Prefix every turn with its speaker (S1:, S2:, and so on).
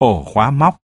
S1: ổ khóa móc.